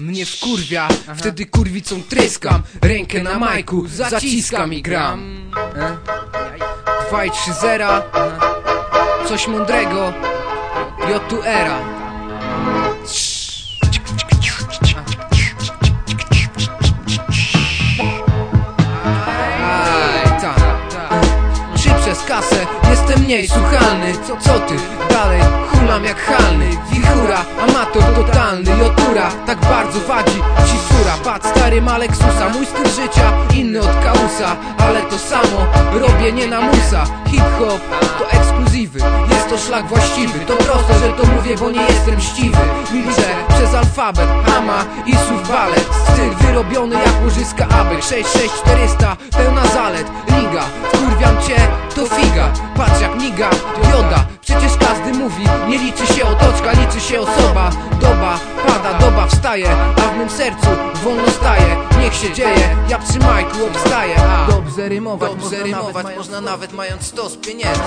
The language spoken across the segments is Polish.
mnie wkurwia Wtedy kurwicą tryskam. Rękę na majku, zaciskam i gram. E? 2 i 3 zera Coś mądrego. J tu era. Aj, ta, Czy przez kasę. Jestem mniej słuchalny Co, co ty? Dalej hulam jak halny Amator totalny Jotura, tak bardzo wadzi ci sura. Patrz stary ma Lexusa. Mój styl życia inny od kausa Ale to samo robię nie na musa. Hip-hop to ekskluzywy. Jest to szlak właściwy. To proste, że to mówię, bo nie jestem mściwy Milczę przez alfabet Hama i słów balet. Styl wyrobiony jak łożyska Abek 66400 pełna zalet. Liga, wkurwiam cię, to figa. Patrz jak miga, dioda Przecież każdy mówi, nie liczy się liczy się osoba Doba pada, doba wstaje, a w mym sercu wolno staje. Niech się dzieje, ja przy majku obstaję a Dobrze rymować, Dobrze można, rymować nawet, można nawet mając stos pieniędzy.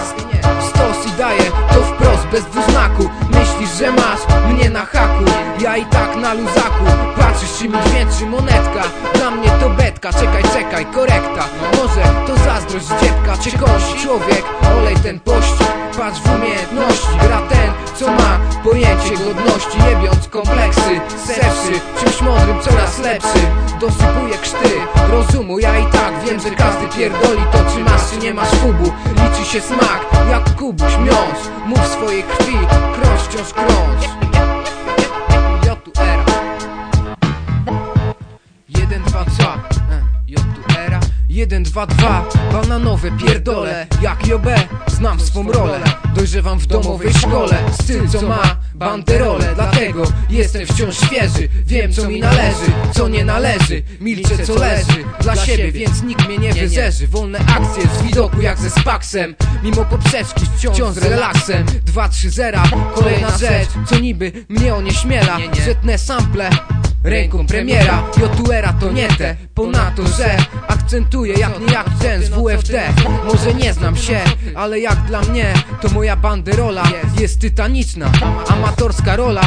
Stos i daję to wprost, bez dwuznaku. Myślisz, że masz mnie na haku? Ja i tak na luzaku. Patrzysz czy mi dźwięczy monetka? Dla mnie to betka, czekaj, czekaj, korekta. Może to zazdrość dziecka, czy kość Człowiek, olej ten pościg Patrz w umiejętności, gra ten, co ma pojęcie godności Jebiąc kompleksy, serszy Czymś mądrym, coraz lepszym Dosypuję krzty rozumu Ja i tak wiem, że każdy pierdoli to Czy masz, czy nie masz fubu Liczy się smak, jak kubuś, miąż Mów swojej krwi, krąż wciąż krąż 1, 2, 2 Bananowe pierdole. Jak JB Znam swą rolę. Dojrzewam w domowej szkole. Styl co ma banderole. Dlatego jestem wciąż świeży. Wiem co mi należy, co nie należy. Milczę co leży. Dla siebie, więc nikt mnie nie wyzerzy. Wolne akcje z widoku jak ze spaksem Mimo poprzeczki wciąż z relaksem. 2, 3, 0 Kolejna rzecz Co niby mnie onieśmiela. Żetne sample. Ręką premiera, Jotuera to nie te. Ponadto, że akcentuję jak nie jak ten z WFD Może nie znam się, ale jak dla mnie To moja banderola jest tytaniczna. Amatorska rola,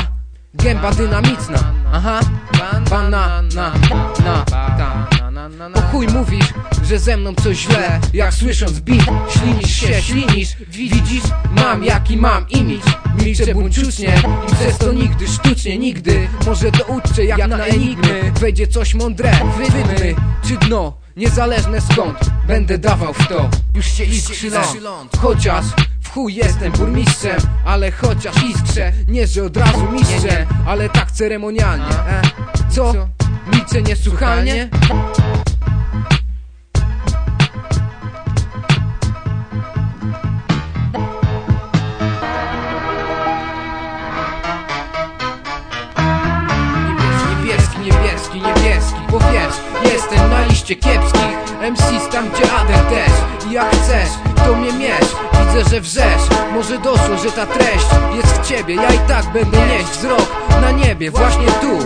gęba dynamiczna. Aha, banana, na, na, ta o chuj mówisz, że ze mną coś źle? Jak słysząc beat, ślinisz się, ślinisz. Widzisz, mam jaki mam imidż Milczę buńczucznie i przez to nigdy sztucznie Nigdy, może to uczę jak na enigmy. Wejdzie coś mądre, wydmy czy dno Niezależne skąd, będę dawał w to. Już się iskrzy ląd, chociaż chuj jestem burmistrzem Ale chociaż iskrze, nie że od razu mistrzem Ale tak ceremonialnie, e? Co? Milczę niesłuchalnie? Liście kiepskich. MCs tam gdzie Ader też. I jak chcesz, to mnie mierz Widzę, że wrzesz. Może doszło, że ta treść jest w ciebie. Ja i tak będę nieść wzrok na niebie. Właśnie tu,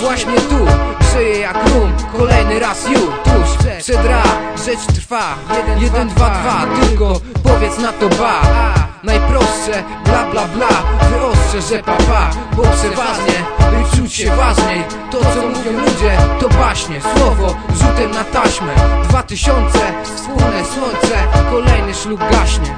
właśnie tu. Żyję jak rum, kolejny raz ju. Tuż przed ra, rzecz trwa. Jeden, dwa, dwa, tylko powiedz na to ba Najprostsze, bla bla bla. Wyostrze, że papa, bo przeważnie By czuć się ważniej To co mówią ludzie, to baśnie. Słowo rzutem na taśmę. Dwa tysiące, wspólne słońce. Kolejny szlug gaśnie